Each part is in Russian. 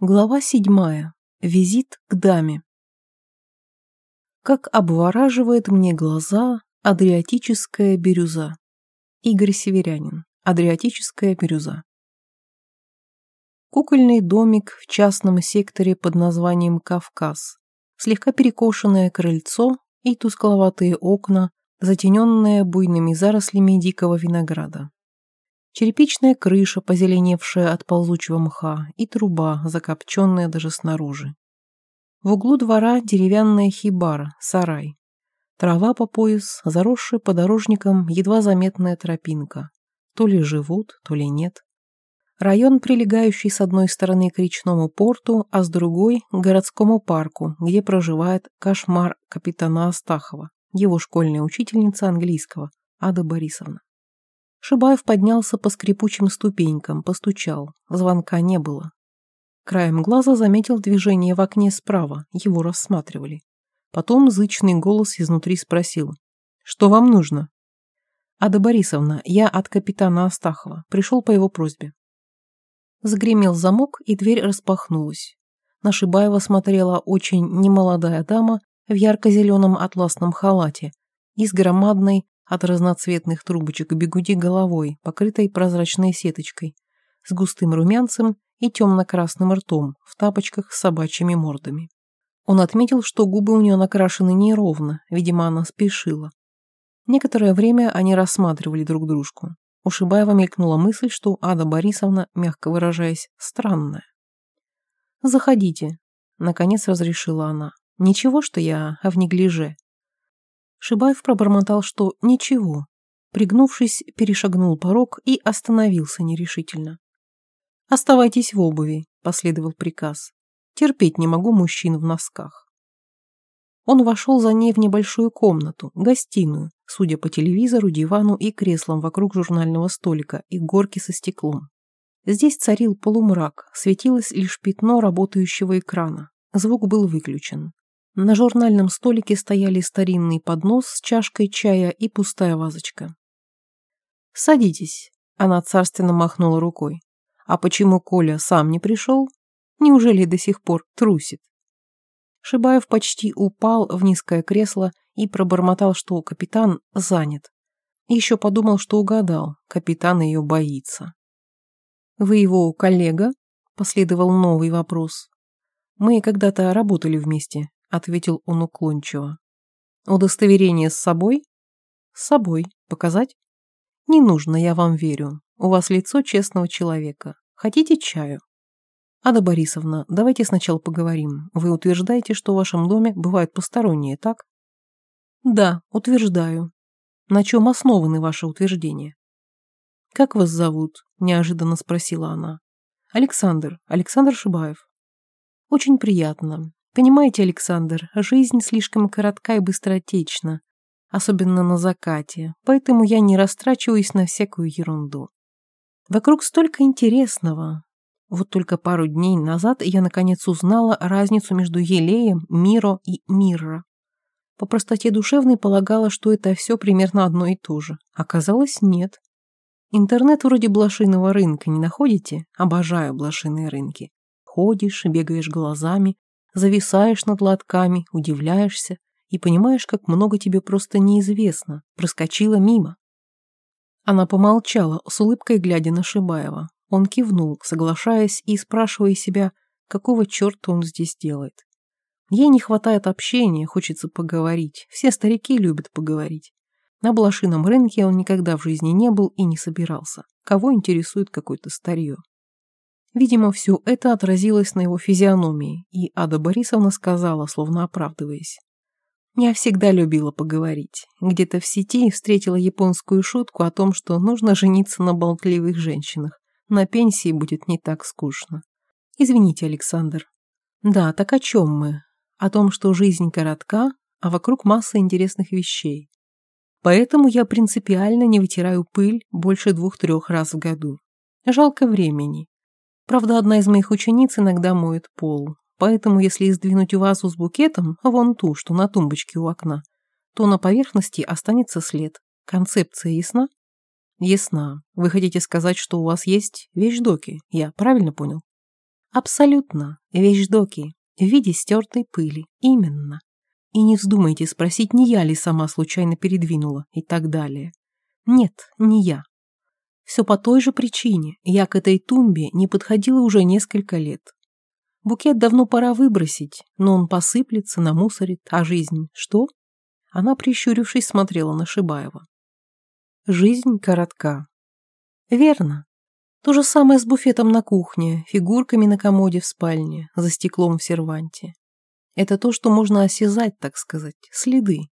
Глава седьмая. Визит к даме. Как обвораживает мне глаза Адриатическая бирюза. Игорь Северянин. Адриатическая бирюза. Кукольный домик в частном секторе под названием Кавказ. Слегка перекошенное крыльцо и тускловатые окна, затененные буйными зарослями дикого винограда черепичная крыша, позеленевшая от ползучего мха, и труба, закопченная даже снаружи. В углу двора деревянная хибара, сарай. Трава по пояс, заросшая подорожником едва заметная тропинка. То ли живут, то ли нет. Район, прилегающий с одной стороны к речному порту, а с другой – к городскому парку, где проживает кошмар капитана Астахова, его школьная учительница английского, Ада Борисовна. Шибаев поднялся по скрипучим ступенькам, постучал. Звонка не было. Краем глаза заметил движение в окне справа, его рассматривали. Потом зычный голос изнутри спросил. «Что вам нужно?» «Ада Борисовна, я от капитана Астахова. Пришел по его просьбе». Загремел замок, и дверь распахнулась. На Шибаева смотрела очень немолодая дама в ярко-зеленом атласном халате и с громадной, от разноцветных трубочек бегуди головой, покрытой прозрачной сеточкой, с густым румянцем и темно-красным ртом в тапочках с собачьими мордами. Он отметил, что губы у нее накрашены неровно, видимо, она спешила. Некоторое время они рассматривали друг дружку. У Шибаева мелькнула мысль, что Ада Борисовна, мягко выражаясь, странная. «Заходите», — наконец разрешила она. «Ничего, что я в неглиже. Шибаев пробормотал, что ничего. Пригнувшись, перешагнул порог и остановился нерешительно. «Оставайтесь в обуви», — последовал приказ. «Терпеть не могу мужчин в носках». Он вошел за ней в небольшую комнату, гостиную, судя по телевизору, дивану и креслам вокруг журнального столика и горки со стеклом. Здесь царил полумрак, светилось лишь пятно работающего экрана. Звук был выключен. На журнальном столике стояли старинный поднос с чашкой чая и пустая вазочка. «Садитесь», — она царственно махнула рукой. «А почему Коля сам не пришел? Неужели до сих пор трусит?» Шибаев почти упал в низкое кресло и пробормотал, что капитан занят. Еще подумал, что угадал, капитан ее боится. «Вы его коллега?» — последовал новый вопрос. «Мы когда-то работали вместе. — ответил он уклончиво. «Удостоверение с собой?» «С собой. Показать?» «Не нужно, я вам верю. У вас лицо честного человека. Хотите чаю?» «Ада Борисовна, давайте сначала поговорим. Вы утверждаете, что в вашем доме бывают посторонние, так?» «Да, утверждаю. На чем основаны ваши утверждения?» «Как вас зовут?» – неожиданно спросила она. «Александр. Александр Шибаев». «Очень приятно. Понимаете, Александр, жизнь слишком коротка и быстротечна, особенно на закате, поэтому я не растрачиваюсь на всякую ерунду. Вокруг столько интересного. Вот только пару дней назад я наконец узнала разницу между Елеем, Миро и Мирро. По простоте душевной полагала, что это все примерно одно и то же. Оказалось, нет. Интернет вроде блошиного рынка, не находите? Обожаю блошиные рынки. Ходишь, бегаешь глазами, зависаешь над лотками, удивляешься и понимаешь, как много тебе просто неизвестно, проскочила мимо. Она помолчала, с улыбкой глядя на Шибаева. Он кивнул, соглашаясь и спрашивая себя, какого черта он здесь делает. Ей не хватает общения, хочется поговорить. Все старики любят поговорить. На блошином рынке он никогда в жизни не был и не собирался. Кого интересует какое-то старье? Видимо, все это отразилось на его физиономии, и Ада Борисовна сказала, словно оправдываясь. «Я всегда любила поговорить. Где-то в сети встретила японскую шутку о том, что нужно жениться на болтливых женщинах. На пенсии будет не так скучно. Извините, Александр. Да, так о чем мы? О том, что жизнь коротка, а вокруг масса интересных вещей. Поэтому я принципиально не вытираю пыль больше двух-трех раз в году. Жалко времени. Правда, одна из моих учениц иногда моет пол, поэтому если сдвинуть вазу с букетом, вон ту, что на тумбочке у окна, то на поверхности останется след. Концепция ясна? Ясна. Вы хотите сказать, что у вас есть вещдоки, я правильно понял? Абсолютно. Вещдоки. В виде стертой пыли. Именно. И не вздумайте спросить, не я ли сама случайно передвинула и так далее. Нет, не я. Все по той же причине. Я к этой тумбе не подходила уже несколько лет. Букет давно пора выбросить, но он посыплется, намусорит, а жизнь что? Она, прищурившись, смотрела на Шибаева. Жизнь коротка. Верно. То же самое с буфетом на кухне, фигурками на комоде в спальне, за стеклом в серванте. Это то, что можно осязать, так сказать, следы.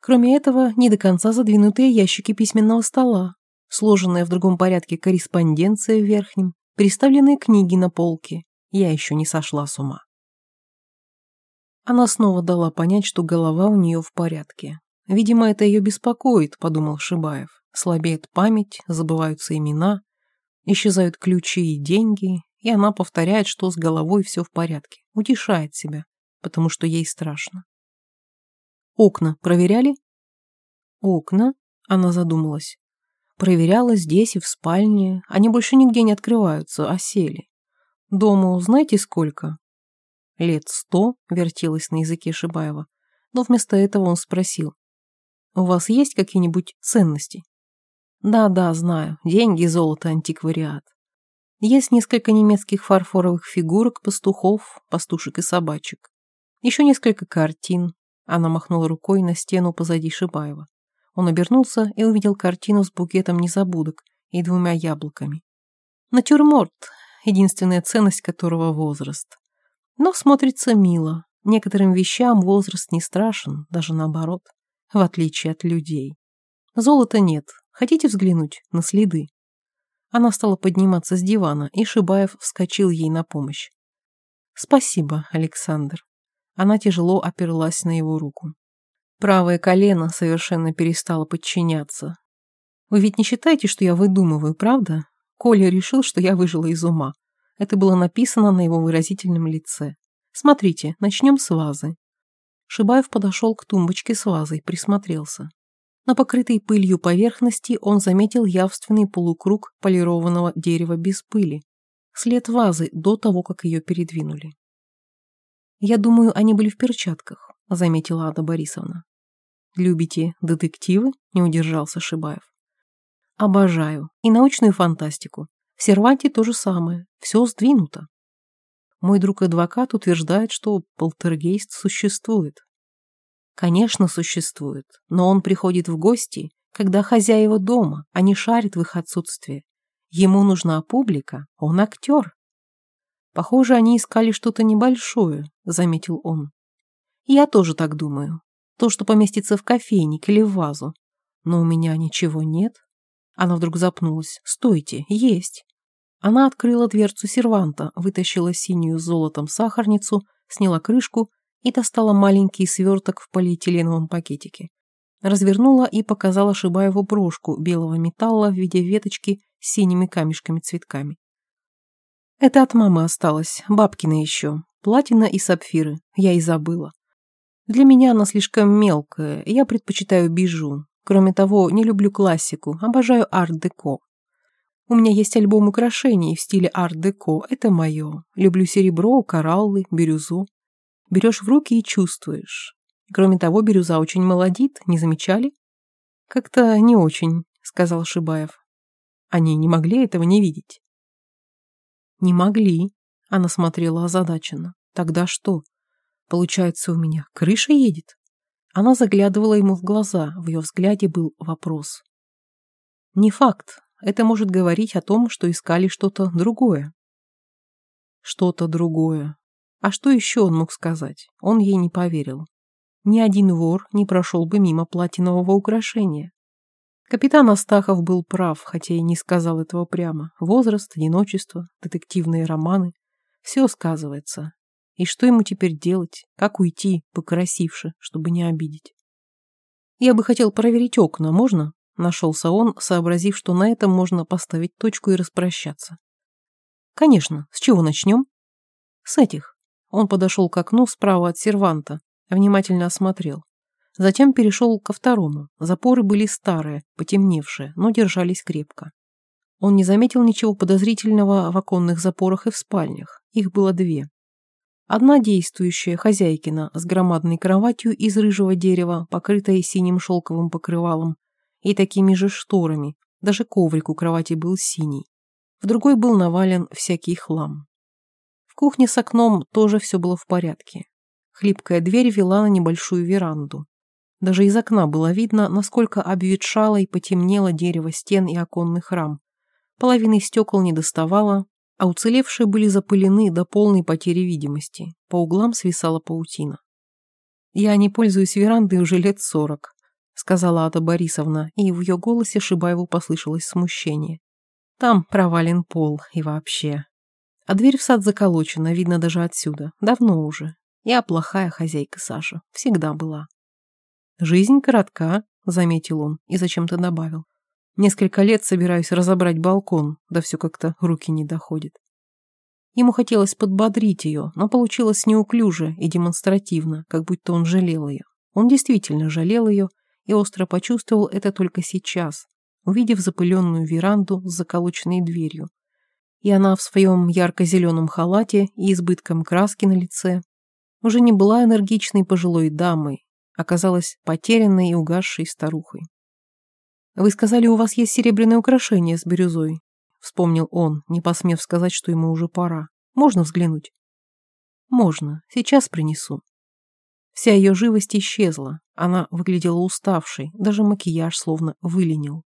Кроме этого, не до конца задвинутые ящики письменного стола, сложенная в другом порядке корреспонденция в верхнем, переставленные книги на полке. Я еще не сошла с ума. Она снова дала понять, что голова у нее в порядке. Видимо, это ее беспокоит, подумал Шибаев. Слабеет память, забываются имена, исчезают ключи и деньги, и она повторяет, что с головой все в порядке, утешает себя, потому что ей страшно. Окна проверяли? Окна? Она задумалась. Проверяла здесь и в спальне. Они больше нигде не открываются, а сели. Дому знаете сколько? Лет сто, вертелось на языке Шибаева. Но вместо этого он спросил. У вас есть какие-нибудь ценности? Да-да, знаю. Деньги, золото, антиквариат. Есть несколько немецких фарфоровых фигурок, пастухов, пастушек и собачек. Еще несколько картин. Она махнула рукой на стену позади Шибаева. Он обернулся и увидел картину с букетом незабудок и двумя яблоками. Натюрморт, единственная ценность которого возраст. Но смотрится мило. Некоторым вещам возраст не страшен, даже наоборот, в отличие от людей. Золота нет. Хотите взглянуть на следы? Она стала подниматься с дивана, и Шибаев вскочил ей на помощь. «Спасибо, Александр». Она тяжело оперлась на его руку. Правое колено совершенно перестало подчиняться. Вы ведь не считаете, что я выдумываю, правда? Коля решил, что я выжила из ума. Это было написано на его выразительном лице. Смотрите, начнем с вазы. Шибаев подошел к тумбочке с вазой, присмотрелся. На покрытой пылью поверхности он заметил явственный полукруг полированного дерева без пыли. След вазы до того, как ее передвинули. «Я думаю, они были в перчатках», — заметила Ада Борисовна. Любите детективы? Не удержался Шибаев. Обожаю. И научную фантастику. В Серванте то же самое. Все сдвинуто. Мой друг-адвокат утверждает, что полтергейст существует. Конечно, существует, но он приходит в гости, когда хозяева дома, а не шарит в их отсутствие. Ему нужна публика, он актер. Похоже, они искали что-то небольшое, заметил он. Я тоже так думаю. То, что поместится в кофейник или в вазу. Но у меня ничего нет. Она вдруг запнулась. «Стойте, есть!» Она открыла дверцу серванта, вытащила синюю с золотом сахарницу, сняла крышку и достала маленький сверток в полиэтиленовом пакетике. Развернула и показала Шибаеву брошку белого металла в виде веточки с синими камешками-цветками. Это от мамы осталось, бабкина еще, платина и сапфиры, я и забыла. Для меня она слишком мелкая, я предпочитаю бижу. Кроме того, не люблю классику, обожаю арт-деко. У меня есть альбом украшений в стиле арт-деко, это мое. Люблю серебро, кораллы, бирюзу. Берешь в руки и чувствуешь. Кроме того, бирюза очень молодит, не замечали? Как-то не очень, сказал Шибаев. Они не могли этого не видеть. Не могли, она смотрела озадаченно. Тогда что? Получается, у меня крыша едет? Она заглядывала ему в глаза, в ее взгляде был вопрос. Не факт, это может говорить о том, что искали что-то другое. Что-то другое. А что еще он мог сказать? Он ей не поверил. Ни один вор не прошел бы мимо платинового украшения. Капитан Астахов был прав, хотя и не сказал этого прямо. Возраст, одиночество, детективные романы – все сказывается. И что ему теперь делать? Как уйти, покрасивше, чтобы не обидеть? Я бы хотел проверить окна, можно? Нашелся он, сообразив, что на этом можно поставить точку и распрощаться. Конечно, с чего начнем? С этих. Он подошел к окну справа от серванта, внимательно осмотрел. Затем перешел ко второму. Запоры были старые, потемневшие, но держались крепко. Он не заметил ничего подозрительного в оконных запорах и в спальнях. Их было две. Одна действующая, хозяйкина, с громадной кроватью из рыжего дерева, покрытой синим шелковым покрывалом, и такими же шторами, даже коврик у кровати был синий. В другой был навален всякий хлам. В кухне с окном тоже все было в порядке. Хлипкая дверь вела на небольшую веранду. Даже из окна было видно, насколько обветшало и потемнело дерево стен и оконных рам. Половины стекол не доставало, а уцелевшие были запылены до полной потери видимости. По углам свисала паутина. «Я не пользуюсь верандой уже лет сорок», — сказала Ада Борисовна, и в ее голосе Шибаеву послышалось смущение. «Там провален пол и вообще. А дверь в сад заколочена, видно даже отсюда. Давно уже. Я плохая хозяйка, Саша. Всегда была». «Жизнь коротка», — заметил он и зачем-то добавил. Несколько лет собираюсь разобрать балкон, да все как-то руки не доходят. Ему хотелось подбодрить ее, но получилось неуклюже и демонстративно, как будто он жалел ее. Он действительно жалел ее и остро почувствовал это только сейчас, увидев запыленную веранду с заколоченной дверью. И она в своем ярко-зеленом халате и избытком краски на лице уже не была энергичной пожилой дамой, оказалась потерянной и угасшей старухой. «Вы сказали, у вас есть серебряное украшение с бирюзой», — вспомнил он, не посмев сказать, что ему уже пора. «Можно взглянуть?» «Можно. Сейчас принесу». Вся ее живость исчезла. Она выглядела уставшей, даже макияж словно выленил.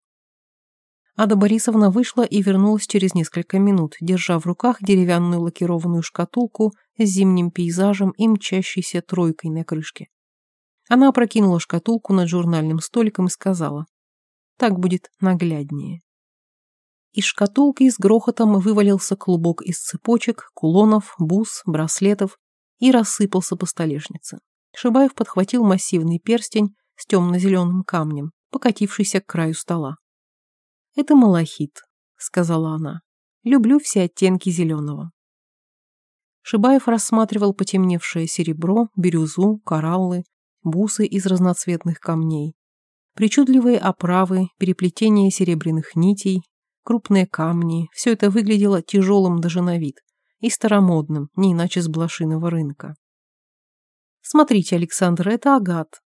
Ада Борисовна вышла и вернулась через несколько минут, держа в руках деревянную лакированную шкатулку с зимним пейзажем и мчащейся тройкой на крышке. Она опрокинула шкатулку над журнальным столиком и сказала, так будет нагляднее. Из шкатулки с грохотом вывалился клубок из цепочек, кулонов, бус, браслетов и рассыпался по столешнице. Шибаев подхватил массивный перстень с темно-зеленым камнем, покатившийся к краю стола. «Это малахит», — сказала она. «Люблю все оттенки зеленого». Шибаев рассматривал потемневшее серебро, бирюзу, кораллы, бусы из разноцветных камней, Причудливые оправы, переплетение серебряных нитей, крупные камни – все это выглядело тяжелым даже на вид и старомодным, не иначе с блошиного рынка. «Смотрите, Александр, это агат».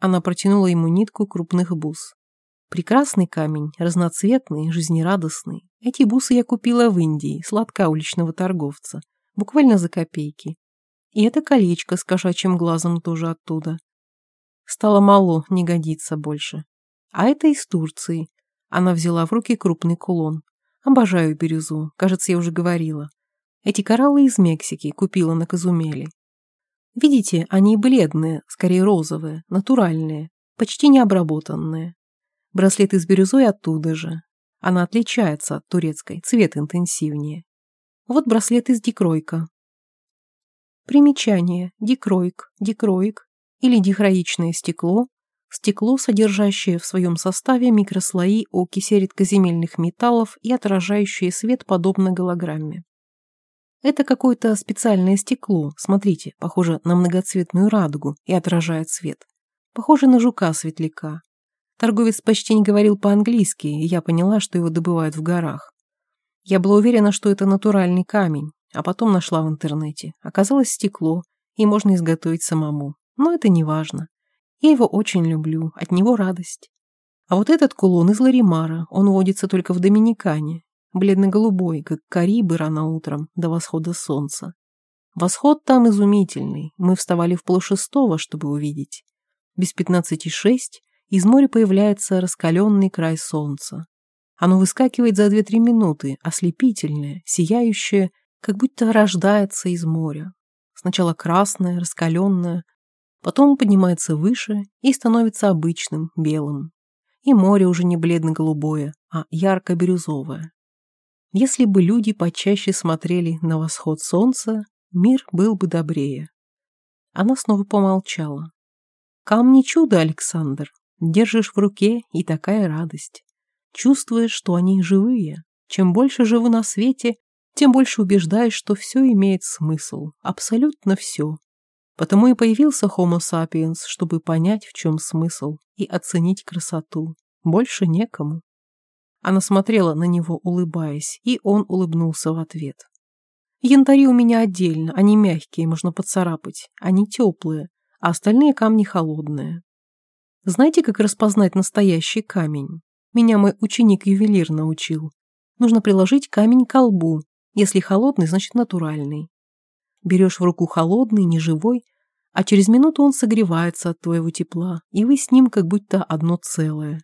Она протянула ему нитку крупных бус. Прекрасный камень, разноцветный, жизнерадостный. Эти бусы я купила в Индии, сладка уличного торговца, буквально за копейки. И это колечко с кошачьим глазом тоже оттуда. Стало мало, не годится больше. А это из Турции. Она взяла в руки крупный кулон. Обожаю бирюзу, кажется, я уже говорила. Эти кораллы из Мексики купила на Казумеле. Видите, они бледные, скорее розовые, натуральные, почти необработанные. Браслет из бирюзой оттуда же. Она отличается от турецкой, цвет интенсивнее. Вот браслет из дикройка. Примечание. Дикройк, дикроик, или дихроичное стекло, стекло, содержащее в своем составе микрослои окиси редкоземельных металлов и отражающее свет подобно голограмме. Это какое-то специальное стекло, смотрите, похоже на многоцветную радугу и отражает свет. Похоже на жука-светляка. Торговец почти не говорил по-английски, и я поняла, что его добывают в горах. Я была уверена, что это натуральный камень, а потом нашла в интернете. Оказалось стекло, и можно изготовить самому но это не важно. Я его очень люблю, от него радость. А вот этот кулон из Ларимара, он водится только в Доминикане, бледно-голубой, как Карибы рано утром до восхода солнца. Восход там изумительный, мы вставали в полушестого, чтобы увидеть. Без пятнадцати шесть из моря появляется раскаленный край солнца. Оно выскакивает за две-три минуты, ослепительное, сияющее, как будто рождается из моря. Сначала красное, раскаленное, Потом поднимается выше и становится обычным, белым. И море уже не бледно-голубое, а ярко-бирюзовое. Если бы люди почаще смотрели на восход солнца, мир был бы добрее. Она снова помолчала. Камни чудо, Александр. Держишь в руке, и такая радость. Чувствуешь, что они живые. Чем больше живу на свете, тем больше убеждаешь, что все имеет смысл. Абсолютно все. Потому и появился Homo sapiens, чтобы понять, в чем смысл, и оценить красоту. Больше некому. Она смотрела на него, улыбаясь, и он улыбнулся в ответ. Янтари у меня отдельно, они мягкие, можно поцарапать. Они теплые, а остальные камни холодные. Знаете, как распознать настоящий камень? Меня мой ученик-ювелир научил. Нужно приложить камень к колбу. Если холодный, значит натуральный. Берешь в руку холодный, неживой, а через минуту он согревается от твоего тепла, и вы с ним как будто одно целое.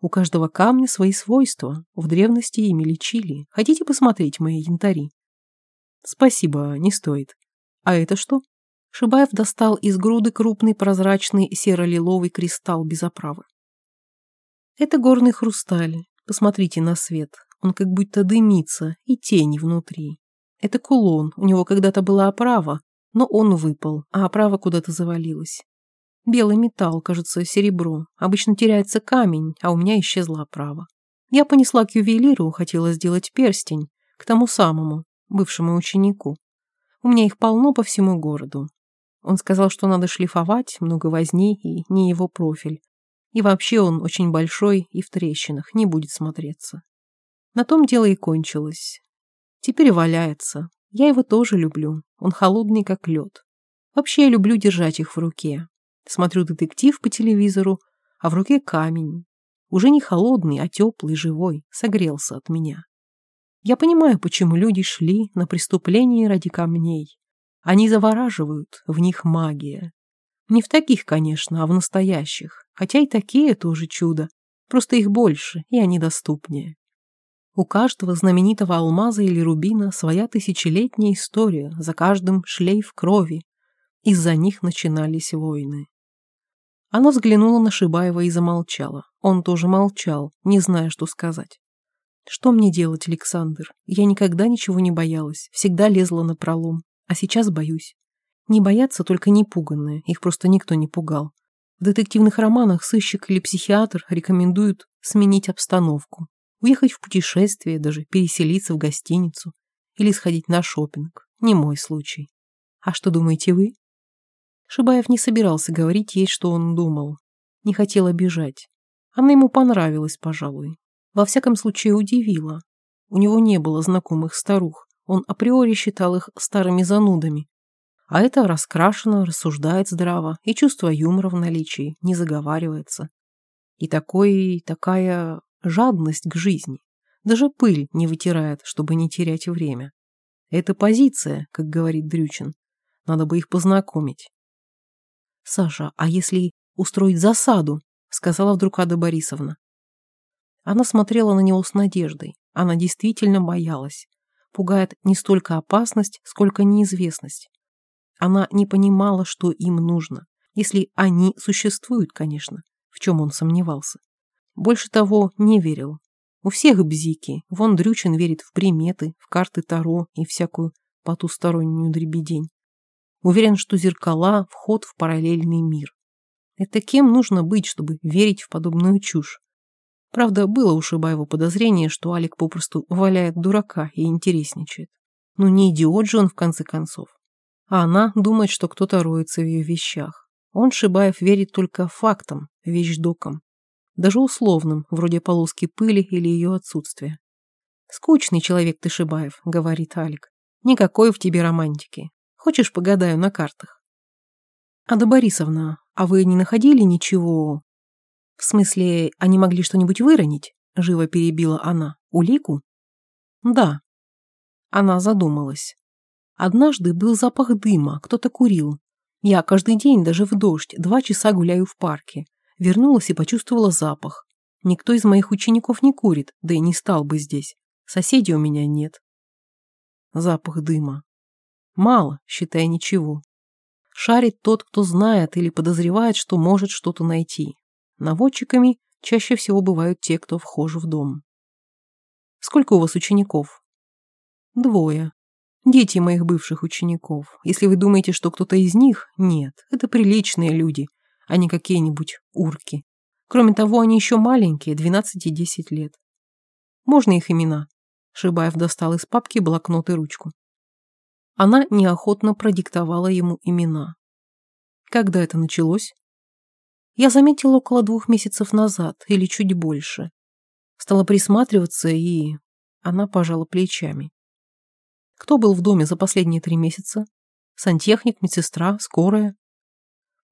У каждого камня свои свойства. В древности ими лечили. Хотите посмотреть мои янтари? Спасибо, не стоит. А это что? Шибаев достал из груды крупный прозрачный серо-лиловый кристалл без оправы. Это горный хрусталь. Посмотрите на свет. Он как будто дымится, и тени внутри. Это кулон, у него когда-то была оправа, но он выпал, а оправа куда-то завалилась. Белый металл, кажется, серебро. Обычно теряется камень, а у меня исчезла оправа. Я понесла к ювелиру, хотела сделать перстень, к тому самому, бывшему ученику. У меня их полно по всему городу. Он сказал, что надо шлифовать, много возни и не его профиль. И вообще он очень большой и в трещинах, не будет смотреться. На том дело и кончилось. Теперь валяется. Я его тоже люблю. Он холодный, как лед. Вообще я люблю держать их в руке. Смотрю детектив по телевизору, а в руке камень. Уже не холодный, а теплый, живой, согрелся от меня. Я понимаю, почему люди шли на преступление ради камней. Они завораживают, в них магия. Не в таких, конечно, а в настоящих. Хотя и такие тоже чудо. Просто их больше, и они доступнее. У каждого знаменитого алмаза или рубина своя тысячелетняя история, за каждым шлейф крови. Из-за них начинались войны. Она взглянула на Шибаева и замолчала. Он тоже молчал, не зная, что сказать. Что мне делать, Александр? Я никогда ничего не боялась, всегда лезла на пролом, а сейчас боюсь. Не боятся только непуганные, их просто никто не пугал. В детективных романах сыщик или психиатр рекомендуют сменить обстановку, Уехать в путешествие, даже переселиться в гостиницу или сходить на шопинг. Не мой случай. А что думаете вы? Шибаев не собирался говорить ей, что он думал. Не хотел обижать. Она ему понравилась, пожалуй. Во всяком случае, удивила. У него не было знакомых старух. Он априори считал их старыми занудами. А это раскрашено, рассуждает здраво, и чувство юмора в наличии, не заговаривается. И такой, такая жадность к жизни. Даже пыль не вытирает, чтобы не терять время. Это позиция, как говорит Дрючин. Надо бы их познакомить. «Саша, а если устроить засаду?» сказала вдруг Ада Борисовна. Она смотрела на него с надеждой. Она действительно боялась. Пугает не столько опасность, сколько неизвестность. Она не понимала, что им нужно. Если они существуют, конечно, в чем он сомневался. Больше того, не верил. У всех бзики. Вон Дрючин верит в приметы, в карты Таро и всякую потустороннюю дребедень. Уверен, что зеркала – вход в параллельный мир. Это кем нужно быть, чтобы верить в подобную чушь? Правда, было у Шибаева подозрение, что Алик попросту валяет дурака и интересничает. Ну не идиот же он в конце концов. А она думает, что кто-то роется в ее вещах. Он, Шибаев, верит только фактам, вещдокам даже условным, вроде полоски пыли или ее отсутствия. «Скучный человек ты, Шибаев», — говорит Алик. «Никакой в тебе романтики. Хочешь, погадаю на картах?» «Ада Борисовна, а вы не находили ничего...» «В смысле, они могли что-нибудь выронить?» — живо перебила она. «Улику?» «Да». Она задумалась. Однажды был запах дыма, кто-то курил. Я каждый день, даже в дождь, два часа гуляю в парке. Вернулась и почувствовала запах. Никто из моих учеников не курит, да и не стал бы здесь. Соседей у меня нет. Запах дыма. Мало, считай ничего. Шарит тот, кто знает или подозревает, что может что-то найти. Наводчиками чаще всего бывают те, кто вхож в дом. Сколько у вас учеников? Двое. Дети моих бывших учеников. Если вы думаете, что кто-то из них, нет, это приличные люди, а не какие-нибудь урки. Кроме того, они еще маленькие, 12 и 10 лет. Можно их имена? Шибаев достал из папки блокнот и ручку. Она неохотно продиктовала ему имена. Когда это началось? Я заметила около двух месяцев назад, или чуть больше. Стала присматриваться, и... Она пожала плечами. Кто был в доме за последние три месяца? Сантехник, медсестра, скорая?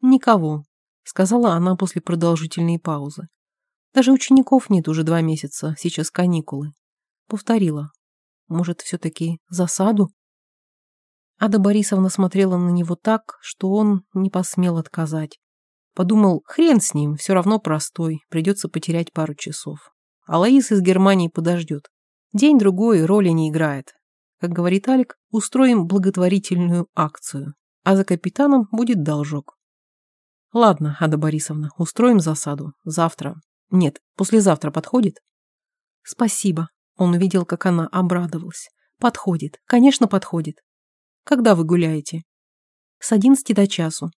Никого, сказала она после продолжительной паузы. Даже учеников нет уже два месяца, сейчас каникулы. Повторила. Может, все-таки засаду? Ада Борисовна смотрела на него так, что он не посмел отказать. Подумал, хрен с ним, все равно простой, придется потерять пару часов. А Лаис из Германии подождет. День-другой роли не играет. Как говорит Алик, устроим благотворительную акцию, а за капитаном будет должок. Ладно, Ада Борисовна, устроим засаду. Завтра. Нет, послезавтра подходит? Спасибо. Он увидел, как она обрадовалась. Подходит. Конечно, подходит. Когда вы гуляете? С одиннадцати до часу.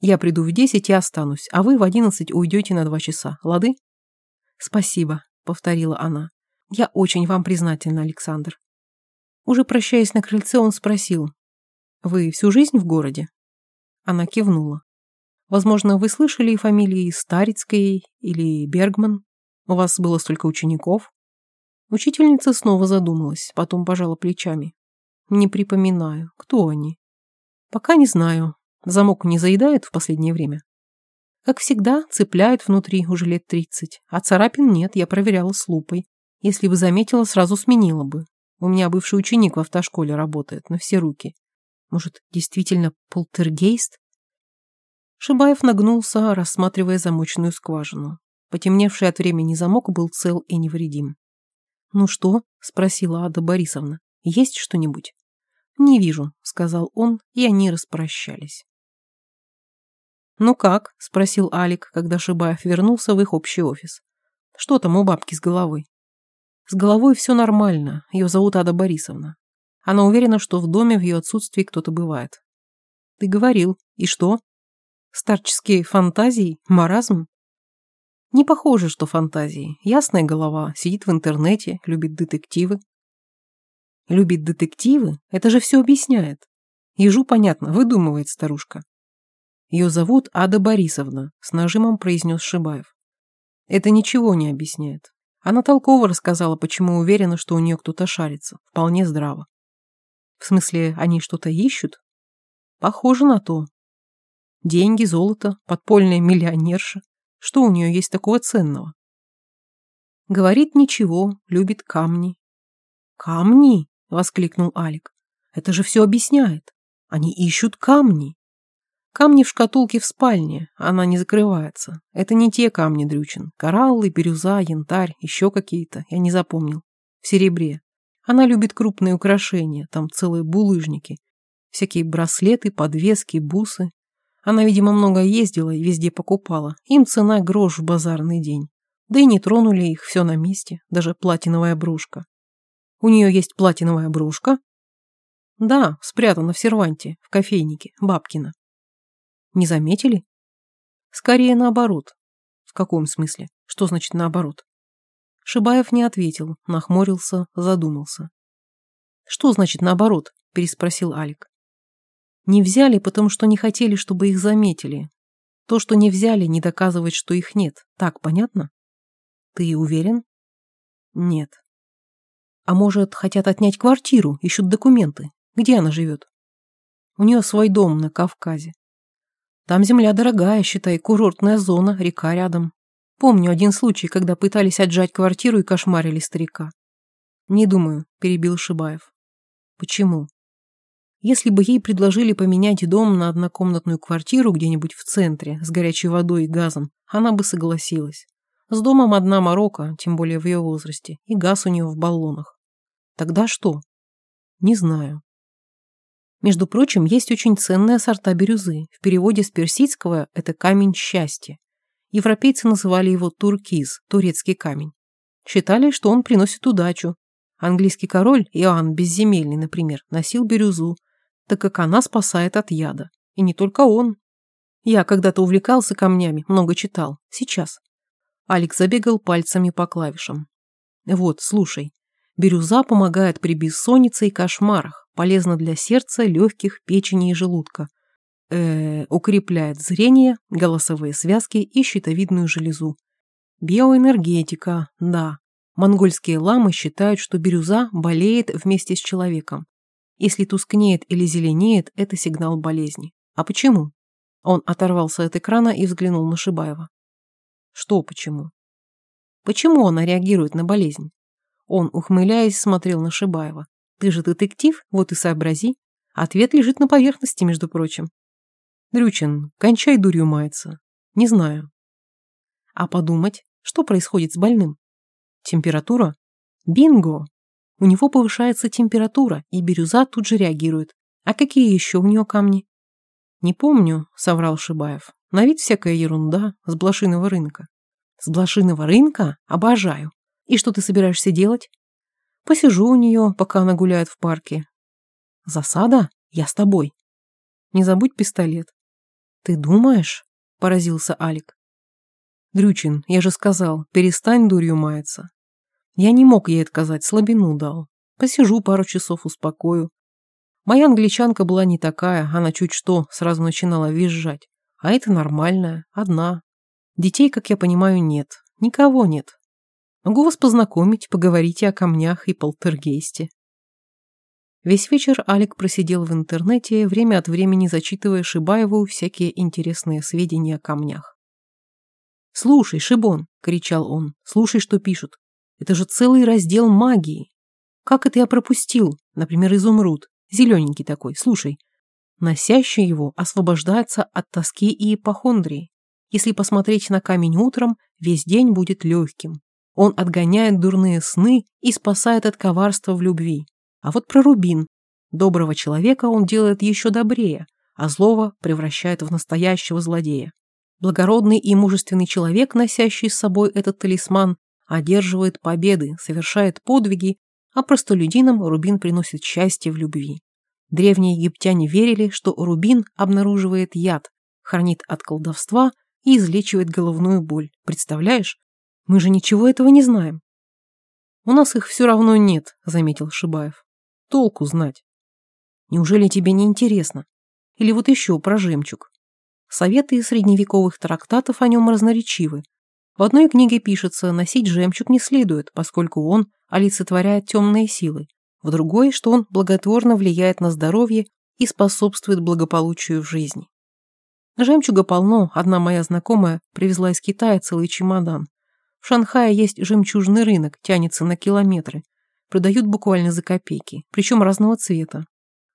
Я приду в десять и останусь, а вы в одиннадцать уйдете на два часа. Лады? Спасибо, повторила она. Я очень вам признательна, Александр. Уже прощаясь на крыльце, он спросил. Вы всю жизнь в городе? Она кивнула. Возможно, вы слышали фамилии Старицкой или Бергман? У вас было столько учеников? Учительница снова задумалась, потом пожала плечами. Не припоминаю, кто они. Пока не знаю. Замок не заедает в последнее время? Как всегда, цепляет внутри уже лет тридцать. А царапин нет, я проверяла с лупой. Если бы заметила, сразу сменила бы. У меня бывший ученик в автошколе работает, на все руки. Может, действительно полтергейст? Шибаев нагнулся, рассматривая замочную скважину. Потемневший от времени замок был цел и невредим. «Ну что?» – спросила Ада Борисовна. «Есть что-нибудь?» «Не вижу», – сказал он, и они распрощались. «Ну как?» – спросил Алик, когда Шибаев вернулся в их общий офис. «Что там у бабки с головой?» «С головой все нормально. Ее зовут Ада Борисовна. Она уверена, что в доме в ее отсутствии кто-то бывает». «Ты говорил. И что?» Старческие фантазии? Маразм? Не похоже, что фантазии. Ясная голова, сидит в интернете, любит детективы. Любит детективы? Это же все объясняет. Ежу понятно, выдумывает старушка. Ее зовут Ада Борисовна, с нажимом произнес Шибаев. Это ничего не объясняет. Она толково рассказала, почему уверена, что у нее кто-то шарится. Вполне здраво. В смысле, они что-то ищут? Похоже на то, Деньги, золото, подпольная миллионерша. Что у нее есть такого ценного? Говорит ничего, любит камни. Камни? Воскликнул Алик. Это же все объясняет. Они ищут камни. Камни в шкатулке в спальне, она не закрывается. Это не те камни, Дрючин. Кораллы, бирюза, янтарь, еще какие-то, я не запомнил. В серебре. Она любит крупные украшения, там целые булыжники. Всякие браслеты, подвески, бусы. Она, видимо, много ездила и везде покупала. Им цена грош в базарный день. Да и не тронули их, все на месте, даже платиновая брошка. У нее есть платиновая брошка? Да, спрятана в серванте, в кофейнике, бабкина. Не заметили? Скорее наоборот. В каком смысле? Что значит наоборот? Шибаев не ответил, нахмурился, задумался. Что значит наоборот? Переспросил Алик. Не взяли, потому что не хотели, чтобы их заметили. То, что не взяли, не доказывает, что их нет. Так, понятно? Ты уверен? Нет. А может, хотят отнять квартиру, ищут документы. Где она живет? У нее свой дом на Кавказе. Там земля дорогая, считай, курортная зона, река рядом. Помню один случай, когда пытались отжать квартиру и кошмарили старика. Не думаю, перебил Шибаев. Почему? Если бы ей предложили поменять дом на однокомнатную квартиру где-нибудь в центре с горячей водой и газом, она бы согласилась. С домом одна морока, тем более в ее возрасте, и газ у нее в баллонах. Тогда что? Не знаю. Между прочим, есть очень ценные сорта бирюзы. В переводе с персидского это камень счастья. Европейцы называли его туркиз, турецкий камень. Считали, что он приносит удачу. Английский король, Иоанн Безземельный, например, носил бирюзу, так как она спасает от яда. И не только он. Я когда-то увлекался камнями, много читал. Сейчас. Алекс забегал пальцами по клавишам. Вот, слушай. Бирюза помогает при бессоннице и кошмарах. Полезна для сердца, легких, печени и желудка. Э, -э укрепляет зрение, голосовые связки и щитовидную железу. Биоэнергетика, да. Монгольские ламы считают, что бирюза болеет вместе с человеком. Если тускнеет или зеленеет, это сигнал болезни. А почему? Он оторвался от экрана и взглянул на Шибаева. Что почему? Почему она реагирует на болезнь? Он, ухмыляясь, смотрел на Шибаева. Ты же детектив, вот и сообрази. Ответ лежит на поверхности, между прочим. Дрючин, кончай дурью маяться. Не знаю. А подумать, что происходит с больным? Температура? Бинго! У него повышается температура, и бирюза тут же реагирует. А какие еще у нее камни? Не помню, соврал Шибаев. На вид всякая ерунда с блошиного рынка. С блошиного рынка? Обожаю. И что ты собираешься делать? Посижу у нее, пока она гуляет в парке. Засада? Я с тобой. Не забудь пистолет. Ты думаешь? Поразился Алик. Дрючин, я же сказал, перестань дурью маяться. Я не мог ей отказать, слабину дал. Посижу пару часов, успокою. Моя англичанка была не такая, она чуть что сразу начинала визжать. А это нормальная, одна. Детей, как я понимаю, нет. Никого нет. Могу вас познакомить, поговорите о камнях и полтергейсте. Весь вечер Алик просидел в интернете, время от времени зачитывая Шибаеву всякие интересные сведения о камнях. «Слушай, Шибон!» — кричал он. «Слушай, что пишут. Это же целый раздел магии. Как это я пропустил? Например, изумруд. Зелененький такой. Слушай. Носящий его освобождается от тоски и ипохондрии. Если посмотреть на камень утром, весь день будет легким. Он отгоняет дурные сны и спасает от коварства в любви. А вот про рубин. Доброго человека он делает еще добрее, а злого превращает в настоящего злодея. Благородный и мужественный человек, носящий с собой этот талисман, одерживает победы, совершает подвиги, а простолюдинам рубин приносит счастье в любви. Древние египтяне верили, что рубин обнаруживает яд, хранит от колдовства и излечивает головную боль. Представляешь? Мы же ничего этого не знаем. У нас их все равно нет, заметил Шибаев. Толку знать. Неужели тебе не интересно? Или вот еще про жемчуг. Советы средневековых трактатов о нем разноречивы. В одной книге пишется, носить жемчуг не следует, поскольку он олицетворяет темные силы. В другой, что он благотворно влияет на здоровье и способствует благополучию в жизни. Жемчуга полно, одна моя знакомая привезла из Китая целый чемодан. В Шанхае есть жемчужный рынок, тянется на километры. Продают буквально за копейки, причем разного цвета.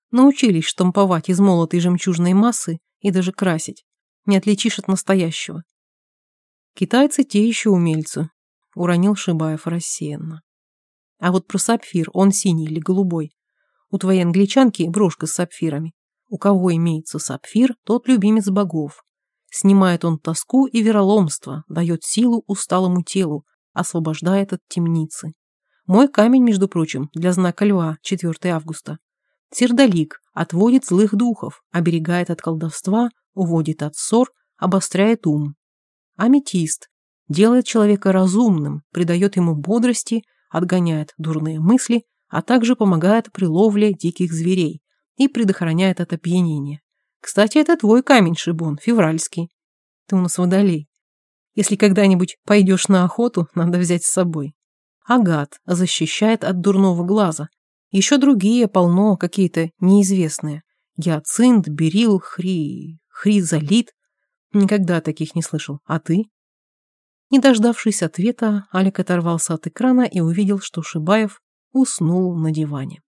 Научились штамповать из молотой жемчужной массы и даже красить. Не отличишь от настоящего. Китайцы те еще умельцы, уронил Шибаев рассеянно. А вот про сапфир, он синий или голубой. У твоей англичанки брошка с сапфирами. У кого имеется сапфир, тот любимец богов. Снимает он тоску и вероломство, дает силу усталому телу, освобождает от темницы. Мой камень, между прочим, для знака льва, 4 августа. Сердолик отводит злых духов, оберегает от колдовства, уводит от ссор, обостряет ум. Аметист делает человека разумным, придает ему бодрости, отгоняет дурные мысли, а также помогает при ловле диких зверей и предохраняет от опьянения. Кстати, это твой камень, Шибон, февральский. Ты у нас водолей. Если когда-нибудь пойдешь на охоту, надо взять с собой. Агат защищает от дурного глаза. Еще другие полно, какие-то неизвестные. Гиацинт, берил, хри... хризолит. Никогда таких не слышал. А ты? Не дождавшись ответа, Алик оторвался от экрана и увидел, что Шибаев уснул на диване.